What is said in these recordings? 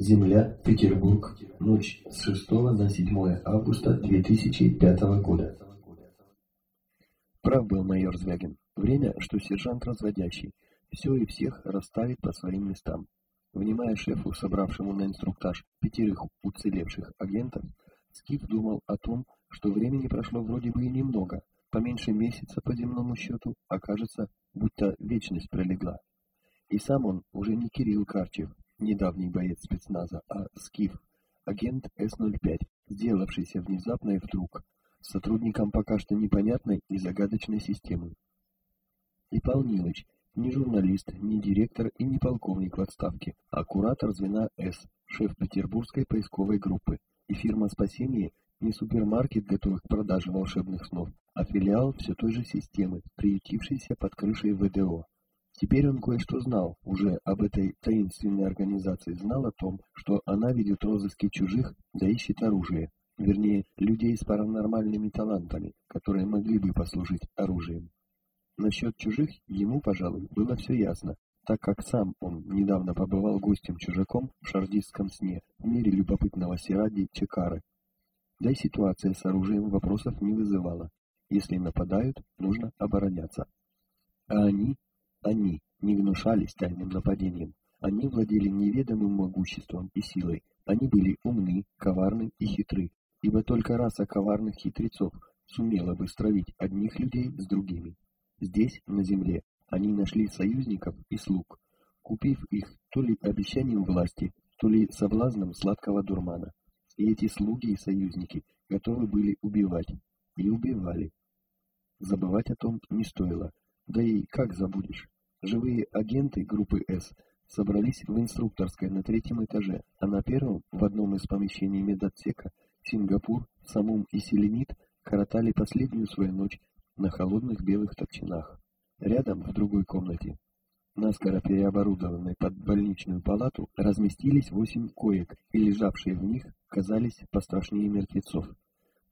Земля, Петербург, ночь с 6 на 7 августа 2005 года. Прав был майор Звягин. Время, что сержант разводящий. Все и всех расставит по своим местам. Внимая шефу, собравшему на инструктаж пятерых уцелевших агентов, Скиф думал о том, что времени прошло вроде бы и немного, поменьше месяца по земному счету, окажется, будто вечность пролегла. И сам он уже не Кирилл Карчев, недавний боец спецназа, а Скиф, агент С-05, сделавшийся внезапно и вдруг, сотрудником пока что непонятной и загадочной системы. И Павел Нилыч, не журналист, не директор и не полковник в отставке, а куратор звена С, шеф Петербургской поисковой группы. И фирма спасения не супермаркет, готовых к продаже волшебных снов, а филиал все той же системы, приютившийся под крышей ВДО. Теперь он кое-что знал уже об этой таинственной организации, знал о том, что она ведет розыски чужих, да ищет оружие, вернее, людей с паранормальными талантами, которые могли бы послужить оружием. Насчет чужих ему, пожалуй, было все ясно, так как сам он недавно побывал гостем-чужаком в шардистском сне в мире любопытного Сиради Чекары. Да и ситуация с оружием вопросов не вызывала. Если нападают, нужно обороняться. А они они не гнушались тайным нападением. Они владели неведомым могуществом и силой. Они были умны, коварны и хитры, ибо только раса коварных хитрецов сумела бы стравить одних людей с другими. Здесь, на земле, они нашли союзников и слуг, купив их то ли обещанием власти, то ли соблазном сладкого дурмана. И эти слуги и союзники готовы были убивать. И убивали. Забывать о том не стоило, да и как забудешь? Живые агенты группы «С» собрались в инструкторской на третьем этаже, а на первом, в одном из помещений медотсека, Сингапур, Самум и Селенит коротали последнюю свою ночь на холодных белых топчинах. Рядом, в другой комнате, наскоро переоборудованной под больничную палату, разместились восемь коек, и лежавшие в них казались пострашнее мертвецов.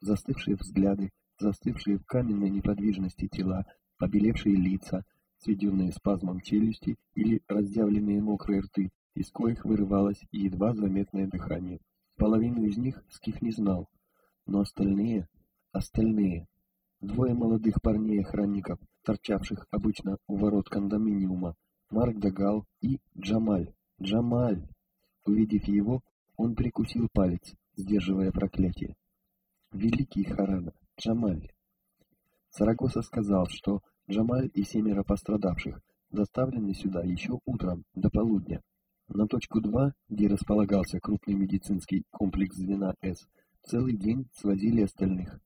Застывшие взгляды, застывшие в каменной неподвижности тела, побелевшие лица, сведенные спазмом челюсти или раздявленные мокрые рты, из коих вырывалось едва заметное дыхание. Половину из них Скиф не знал, но остальные, остальные, двое молодых парней-охранников, торчавших обычно у ворот кондоминиума, Марк Дагал и Джамаль. Джамаль! Увидев его, он прикусил палец, сдерживая проклятие. Великий Харана, Джамаль! Сарагоса сказал, что Джамаль и семеро пострадавших доставлены сюда еще утром, до полудня. На точку 2, где располагался крупный медицинский комплекс звена С, целый день свозили остальных.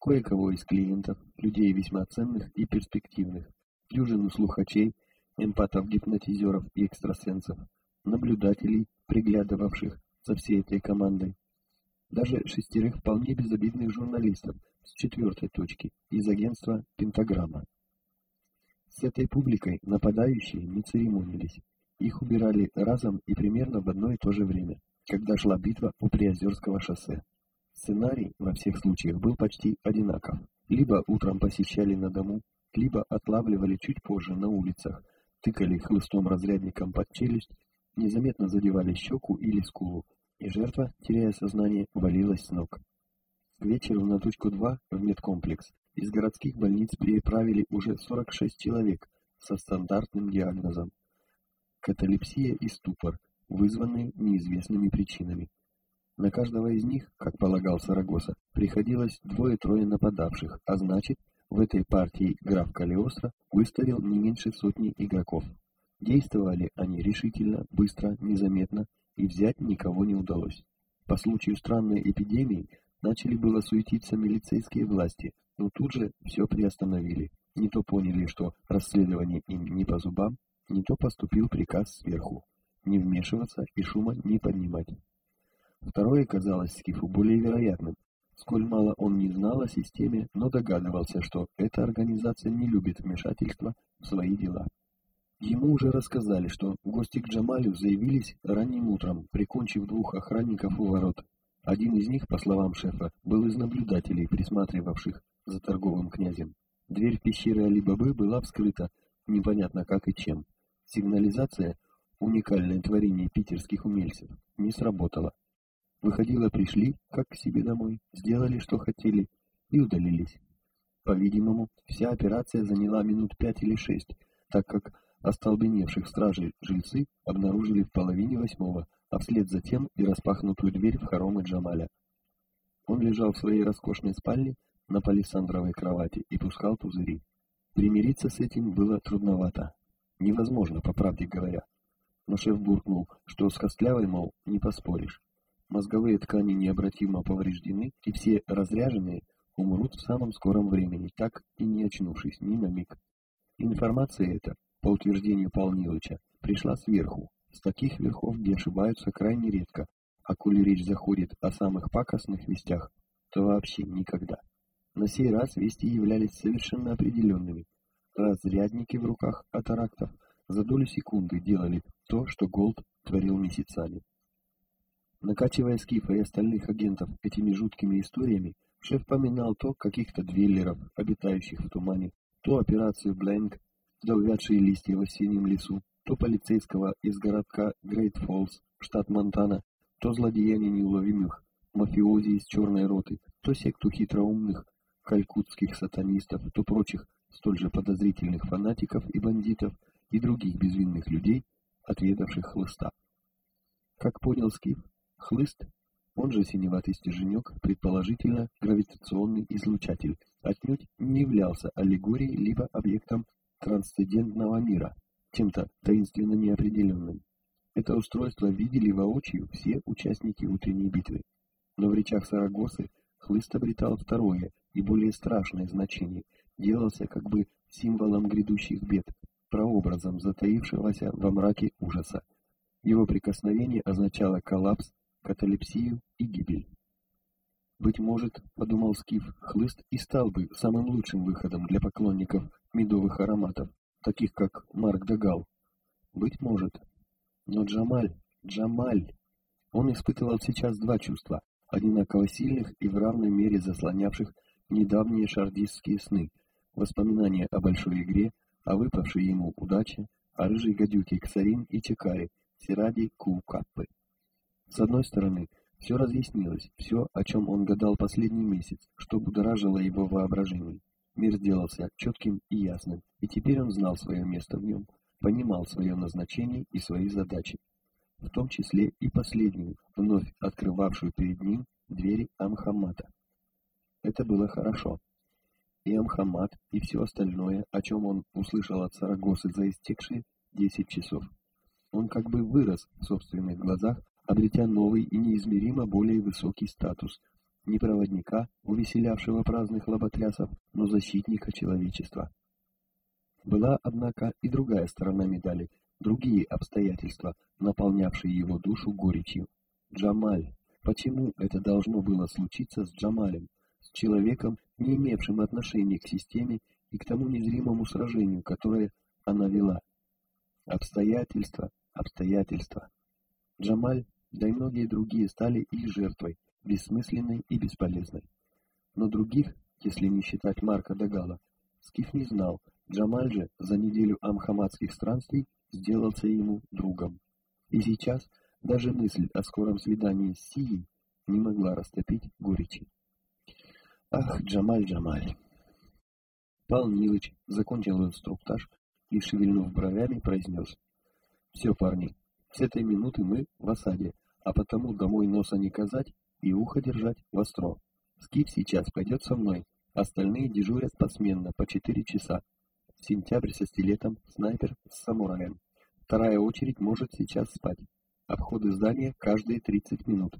Кое-кого из клиентов, людей весьма ценных и перспективных, дюжину слухачей, эмпатов-гипнотизеров и экстрасенсов, наблюдателей, приглядывавших за всей этой командой, даже шестерых вполне безобидных журналистов с четвертой точки из агентства «Пентаграмма». С этой публикой нападающие не церемонились. Их убирали разом и примерно в одно и то же время, когда шла битва у Приозерского шоссе. Сценарий во всех случаях был почти одинаков. Либо утром посещали на дому, либо отлавливали чуть позже на улицах, тыкали хлыстом разрядником под челюсть, незаметно задевали щеку или скулу, и жертва, теряя сознание, валилась с ног. К вечеру на точку 2 в медкомплекс из городских больниц переправили уже 46 человек со стандартным диагнозом каталепсия и ступор, вызванные неизвестными причинами. На каждого из них, как полагал Сарагоса, приходилось двое-трое нападавших, а значит, в этой партии граф Калиостро выставил не меньше сотни игроков. Действовали они решительно, быстро, незаметно, и взять никого не удалось. По случаю странной эпидемии начали было суетиться милицейские власти, но тут же все приостановили. Не то поняли, что расследование им не по зубам, не то поступил приказ сверху не вмешиваться и шума не поднимать. Второе казалось Скифу более вероятным. Сколь мало он не знал о системе, но догадывался, что эта организация не любит вмешательства в свои дела. Ему уже рассказали, что гости к Джамалю заявились ранним утром, прикончив двух охранников у ворот. Один из них, по словам шефа, был из наблюдателей, присматривавших за торговым князем. Дверь пещеры Али-Бабы была вскрыта, непонятно как и чем. Сигнализация, уникальное творение питерских умельцев, не сработало. Выходило, пришли, как к себе домой, сделали, что хотели, и удалились. По-видимому, вся операция заняла минут пять или шесть, так как остолбеневших стражей жильцы обнаружили в половине восьмого, а вслед за тем и распахнутую дверь в хоромы Джамаля. Он лежал в своей роскошной спальне на палисандровой кровати и пускал пузыри. Примириться с этим было трудновато. Невозможно, по правде говоря. Но шеф буркнул, что с костлявой, мол, не поспоришь. Мозговые ткани необратимо повреждены, и все разряженные умрут в самом скором времени, так и не очнувшись ни на миг. Информация эта, по утверждению Полнилыча, пришла сверху. С таких верхов где ошибаются крайне редко, а коли речь заходит о самых пакостных вестях, то вообще никогда. На сей раз вести являлись совершенно определенными. Разрядники в руках атарактов за долю секунды делали то, что Голд творил месяцами. Накачивая Скифа и остальных агентов этими жуткими историями, шеф поминал то каких-то двиллеров, обитающих в тумане, то операцию Бленк, да увядшие листья в осеннем лесу, то полицейского из городка Грейт Фоллс, штат Монтана, то злодеяния неуловимых, мафиози из черной роты, то секту хитроумных калькутских сатанистов, то прочих столь же подозрительных фанатиков и бандитов и других безвинных людей, отведавших хлыста. Как понял Скиф, Хлыст, он же синеватый стерженек, предположительно гравитационный излучатель, отнюдь не являлся аллегорией либо объектом трансцендентного мира, чем-то таинственно неопределенным. Это устройство видели воочию все участники утренней битвы. Но в речах Сарагосы хлыст обретал второе и более страшное значение, делался как бы символом грядущих бед, прообразом затаившегося во мраке ужаса. Его прикосновение означало коллапс каталепсию и гибель. Быть может, подумал Скиф, хлыст и стал бы самым лучшим выходом для поклонников медовых ароматов, таких как Марк Дагал. Быть может. Но Джамаль, Джамаль, он испытывал сейчас два чувства, одинаково сильных и в равной мере заслонявших недавние шардистские сны, воспоминания о большой игре, о выпавшей ему удаче, о рыжей гадюке Ксарин и Чекаре, Сиради Кукаппы. С одной стороны, все разъяснилось, все, о чем он гадал последний месяц, что будоражило его воображение. Мир сделался четким и ясным, и теперь он знал свое место в нем, понимал свое назначение и свои задачи, в том числе и последнюю, вновь открывавшую перед ним двери Амхамата. Это было хорошо. И Амхамат, и все остальное, о чем он услышал от Сарагосы за истекшие десять часов. Он как бы вырос в собственных глазах обретя новый и неизмеримо более высокий статус, не проводника, увеселявшего праздных лоботрясов, но защитника человечества. Была, однако, и другая сторона медали, другие обстоятельства, наполнявшие его душу горечью. Джамаль. Почему это должно было случиться с Джамалем, с человеком, не имевшим отношения к системе и к тому незримому сражению, которое она вела? Обстоятельства, обстоятельства. Джамаль да и многие другие стали их жертвой, бессмысленной и бесполезной. Но других, если не считать Марка Дагала, Скиф не знал, Джамаль же за неделю амхамадских странствий сделался ему другом. И сейчас даже мысль о скором свидании с Сией не могла растопить горечи. Ах, Джамаль, Джамаль! Пал Нилыч закончил инструктаж и, шевельнув бровями, произнес. Все, парни, с этой минуты мы в осаде, а потому домой носа не казать и ухо держать востро. Скиф сейчас пойдет со мной, остальные дежурят посменно по четыре часа. Сентябрь со стилетом, снайпер с самураем. Вторая очередь может сейчас спать. Обходы здания каждые 30 минут.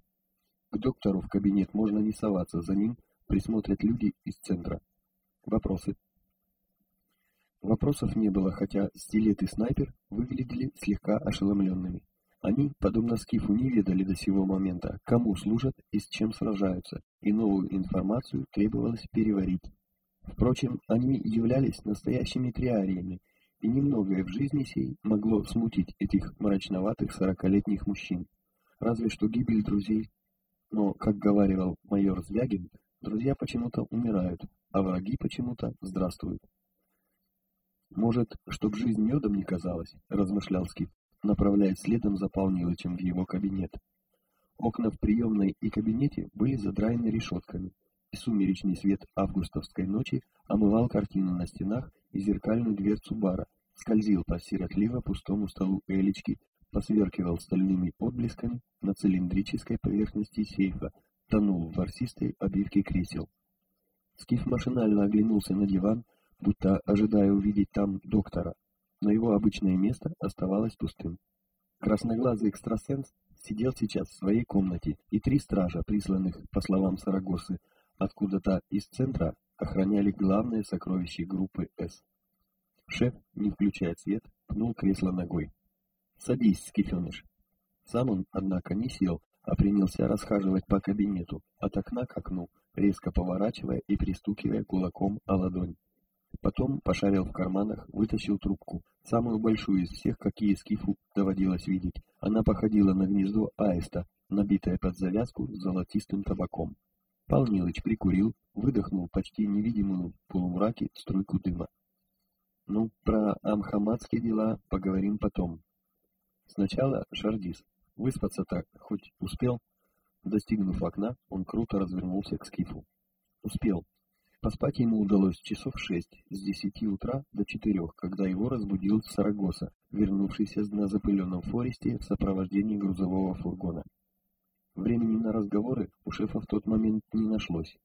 К доктору в кабинет можно не соваться, за ним присмотрят люди из центра. Вопросы? Вопросов не было, хотя стилет и снайпер выглядели слегка ошеломленными. Они, подобно Скифу, не ведали до сего момента, кому служат и с чем сражаются, и новую информацию требовалось переварить. Впрочем, они являлись настоящими триариями, и немногое в жизни сей могло смутить этих мрачноватых сорокалетних мужчин. Разве что гибель друзей. Но, как говаривал майор Звягин, друзья почему-то умирают, а враги почему-то здравствуют. «Может, чтоб жизнь медом не казалась», — размышлял Скиф, направляясь следом за Павловичем в его кабинет. Окна в приемной и кабинете были задраены решетками, и сумеречный свет августовской ночи омывал картину на стенах и зеркальную дверцу бара, скользил по сиротливо пустому столу Элечки, посверкивал стальными отблесками на цилиндрической поверхности сейфа, тонул в ворсистой обивке кресел. Скиф машинально оглянулся на диван, будто ожидая увидеть там доктора, но его обычное место оставалось пустым. Красноглазый экстрасенс сидел сейчас в своей комнате, и три стража, присланных, по словам Сарагосы, откуда-то из центра, охраняли главное сокровище группы «С». Шеф, не включая свет, пнул кресло ногой. «Садись, скифеныш». Сам он, однако, не сел, а принялся расхаживать по кабинету, от окна к окну, резко поворачивая и пристукивая кулаком о ладонь. Потом пошарил в карманах, вытащил трубку, самую большую из всех, какие скифу доводилось видеть. Она походила на гнездо аиста, набитое под завязку золотистым табаком. Пал прикурил, выдохнул почти невидимую в полумраке струйку дыма. Ну, про амхамадские дела поговорим потом. Сначала Шардис. Выспаться так, хоть успел? Достигнув окна, он круто развернулся к скифу. Успел. Поспать ему удалось часов шесть, с десяти утра до четырех, когда его разбудил Сарагоса, вернувшийся на запыленном форесте в сопровождении грузового фургона. Времени на разговоры у шефа в тот момент не нашлось.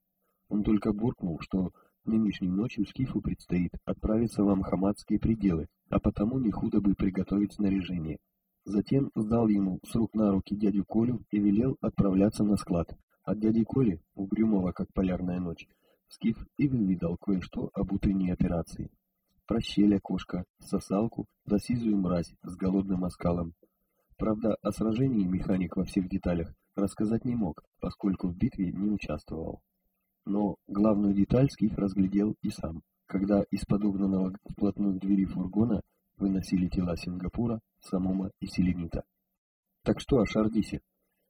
Он только буркнул, что Нынешней ночью Скифу предстоит отправиться в Амхамадские пределы, а потому не худо бы приготовить снаряжение. Затем сдал ему с рук на руки дядю Колю и велел отправляться на склад. От дяди Коли, угрюмого как полярная ночь, Скиф и выведал кое-что об утренней операции. Про щель окошко, сосалку, да сизую мразь с голодным оскалом. Правда, о сражении механик во всех деталях рассказать не мог, поскольку в битве не участвовал. Но главную деталь Скиф разглядел и сам, когда из подогнанного вплотную двери фургона выносили тела Сингапура, Самума и Селенита. «Так что о Шардисе?»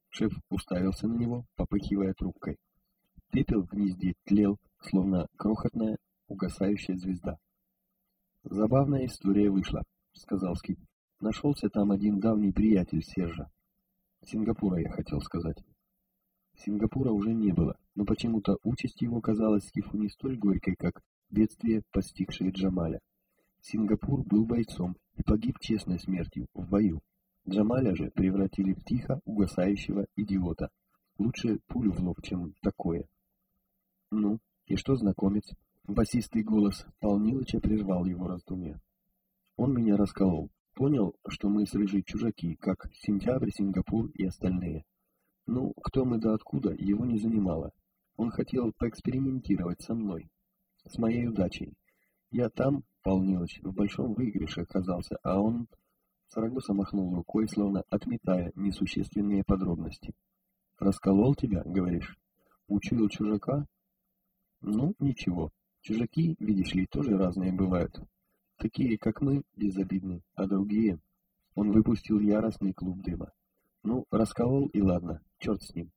Шеф уставился на него, попыхивая трубкой. Пепел в гнезде тлел, словно крохотная угасающая звезда. «Забавная история вышла», — сказал Скип. «Нашелся там один давний приятель Сержа. Сингапура, я хотел сказать. Сингапура уже не было, но почему-то участь его казалась Скифу не столь горькой, как бедствие, постигшее Джамаля. Сингапур был бойцом и погиб честной смертью в бою. Джамаля же превратили в тихо угасающего идиота. Лучше пулю в лоб, чем такое. Ну, и что, знакомец? Басистый голос Полнилыча прервал его раздумья. Он меня расколол. Понял, что мы с Рыжей чужаки, как Сентябрь, Сингапур и остальные. Ну, кто мы да откуда, его не занимало. Он хотел поэкспериментировать со мной, с моей удачей. Я там, Полнилыч, в большом выигрыше оказался, а он... Сарагоса махнул рукой, словно отметая несущественные подробности. «Расколол тебя, говоришь? Учуял чужака?» «Ну, ничего. Чужаки, видишь ли, тоже разные бывают. Такие, как мы, безобидны, а другие...» Он выпустил яростный клуб дыма. Ну, расколол и ладно, черт с ним.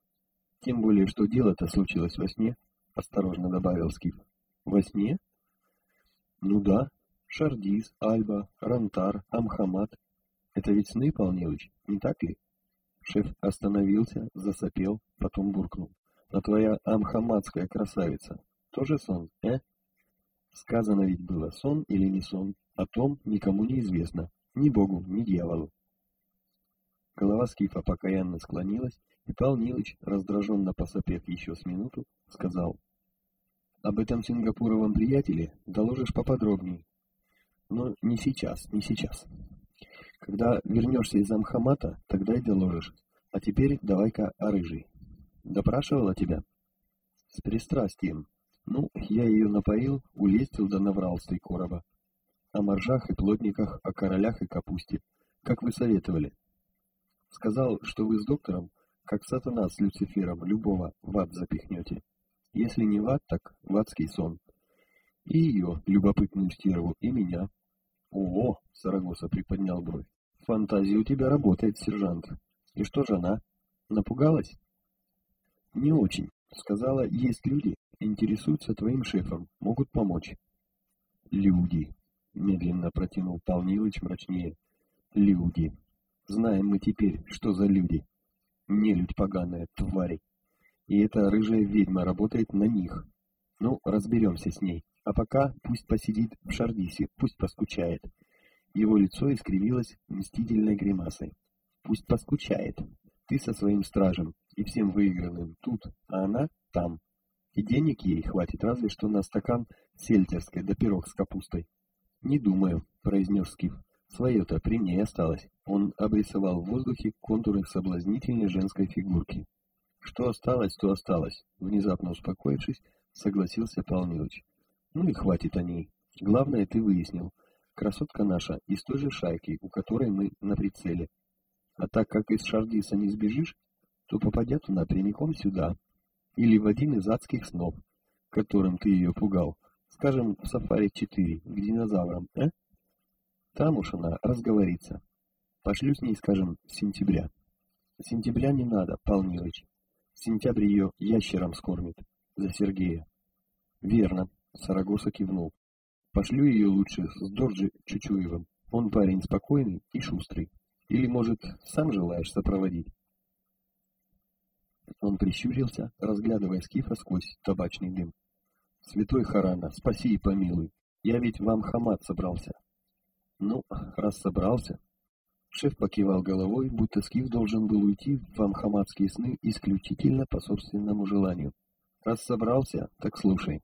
Тем более, что дело-то случилось во сне, осторожно добавил Скиф. Во сне? Ну да. Шардис, Альба, Рантар, Амхамат. Это ведь сны, Полнилыч, не так ли? Шеф остановился, засопел, потом буркнул. А твоя амхаматская красавица тоже сон, э? Сказано ведь было, сон или не сон, о том никому не известно, ни богу, ни дьяволу. Голова Скифа покаянно склонилась, и Пал Нилыч, раздраженно посопев еще с минуту, сказал, «Об этом сингапуровом приятеле доложишь поподробнее. Но не сейчас, не сейчас. Когда вернешься из Амхамата, тогда и доложишь. А теперь давай-ка о рыжей. Допрашивала тебя?» «С пристрастием. Ну, я ее напоил, улестил да наврал с три короба. О моржах и плотниках, о королях и капусте. Как вы советовали?» Сказал, что вы с доктором, как сатана с Люцифером, любого в ад запихнете. Если не в ад, так в адский сон. И ее, любопытную стерву, и меня. О, Сарагоса приподнял бровь. Фантазия у тебя работает, сержант. И что же она? Напугалась? Не очень. Сказала, есть люди, интересуются твоим шефом, могут помочь. Люди. Медленно протянул Павнилыч мрачнее. Люди. Знаем мы теперь, что за люди. Нелюдь поганая, твари. И эта рыжая ведьма работает на них. Ну, разберемся с ней. А пока пусть посидит в Шардисе, пусть поскучает. Его лицо искривилось мстительной гримасой. Пусть поскучает. Ты со своим стражем и всем выигранным тут, а она там. И денег ей хватит разве что на стакан сельтерской да пирог с капустой. Не думаю, произнес Скиф. Свое-то при ней осталось. Он обрисовал в воздухе контуры соблазнительной женской фигурки. Что осталось, то осталось. Внезапно успокоившись, согласился Павел Ну и хватит о ней. Главное, ты выяснил. Красотка наша из той же шайки, у которой мы на прицеле. А так как из Шардиса не сбежишь, то попадет она прямиком сюда. Или в один из адских снов, которым ты ее пугал. Скажем, в Сафари-4, к динозаврам, э? Там уж она разговорится. Пошлю с ней, скажем, с сентября. Сентября не надо, Пал Нилыч. Сентябрь ее ящером скормит. За Сергея. Верно, Сарагоса кивнул. Пошлю ее лучше с Дорджи Чучуевым. Он парень спокойный и шустрый. Или, может, сам желаешь сопроводить? Он прищурился, разглядывая скифа сквозь табачный дым. «Святой Харана, спаси и помилуй. Я ведь вам хамат собрался». «Ну, раз собрался...» Шеф покивал головой, будто скиф должен был уйти в амхамадские сны исключительно по собственному желанию. «Раз собрался, так слушай.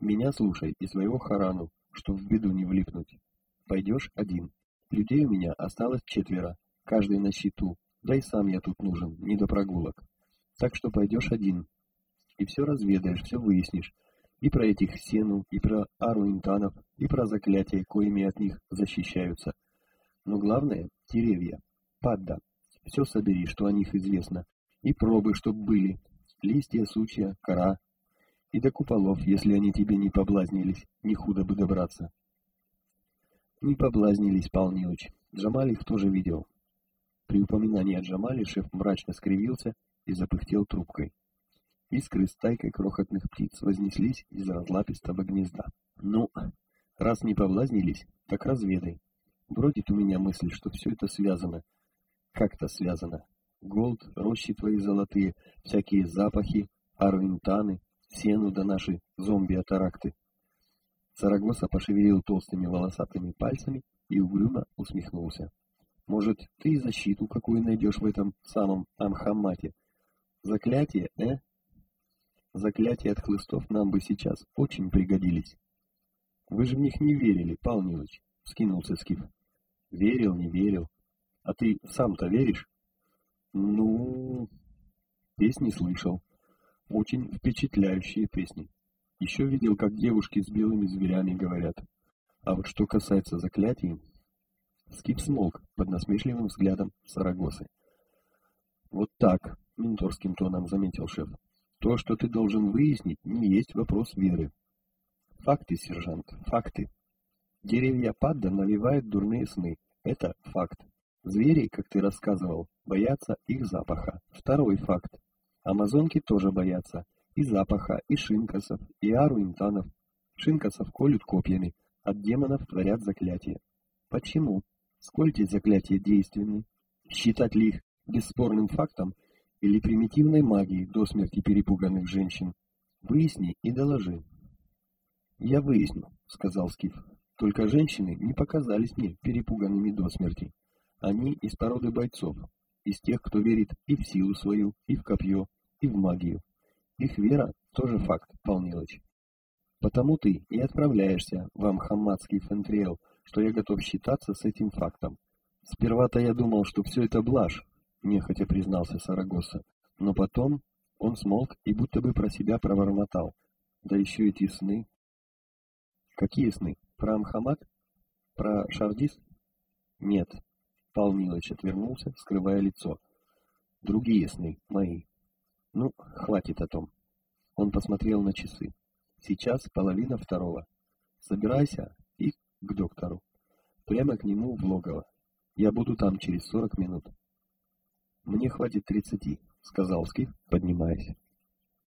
Меня слушай и своего Харану, чтоб в беду не влипнуть. Пойдешь один. Людей у меня осталось четверо, каждый на счету, да и сам я тут нужен, не до прогулок. Так что пойдешь один. И все разведаешь, все выяснишь. И про этих Сену, и про Ару Интанов, и про заклятия, коими от них защищаются. Но главное — деревья. Падда. Все собери, что о них известно. И пробы, чтоб были. Листья, сучья, кора. И до куполов, если они тебе не поблазнились, не худо бы добраться. Не поблазнились, Пал Нилыч. Джамаль их тоже видел. При упоминании о Джамале шеф мрачно скривился и запыхтел трубкой. Искры стайкой крохотных птиц вознеслись из разлапистого гнезда. Ну, раз не повлазнились, так разведай. Бродит у меня мысль, что все это связано. Как-то связано. Голд, рощи твои золотые, всякие запахи, арвинтаны, сену да наши зомби-атаракты. Сарагоса пошевелил толстыми волосатыми пальцами и угрюмо усмехнулся. Может, ты и защиту какую найдешь в этом самом Амхамате? Заклятие, э? Заклятия от хлыстов нам бы сейчас очень пригодились. Вы же в них не верили, Пал Нилыч, — скинулся Скиф. Верил, не верил. А ты сам-то веришь? Ну, песни слышал. Очень впечатляющие песни. Еще видел, как девушки с белыми зверями говорят. А вот что касается заклятий... Скип смолк под насмешливым взглядом Сарагосы. Вот так, менторским тоном заметил шеф. То, что ты должен выяснить, не есть вопрос веры. Факты, сержант, факты. Деревья падда навевают дурные сны. Это факт. Звери, как ты рассказывал, боятся их запаха. Второй факт. Амазонки тоже боятся и запаха, и шинкасов, и аруинтанов. Шинкасов колют копьями, от демонов творят заклятия. Почему? Сколько заклятия действенны? Считать ли их бесспорным фактом или примитивной магией до смерти перепуганных женщин. Выясни и доложи. Я выясню, сказал Скиф. Только женщины не показались мне перепуганными до смерти. Они из породы бойцов, из тех, кто верит и в силу свою, и в копье, и в магию. Их вера тоже факт, Полнилыч. Потому ты и отправляешься в Амхамадский Фентриэл, что я готов считаться с этим фактом. Сперва-то я думал, что все это блажь, нехотя признался Сарагоса. Но потом он смолк и будто бы про себя пробормотал. Да еще эти сны. Какие сны? Про Амхамад? Про Шардис? Нет. Пал Милович отвернулся, скрывая лицо. Другие сны, мои. Ну, хватит о том. Он посмотрел на часы. Сейчас половина второго. Собирайся и к доктору. Прямо к нему в логово. Я буду там через сорок минут. «Мне хватит тридцати», — сказал Скиф, поднимаясь.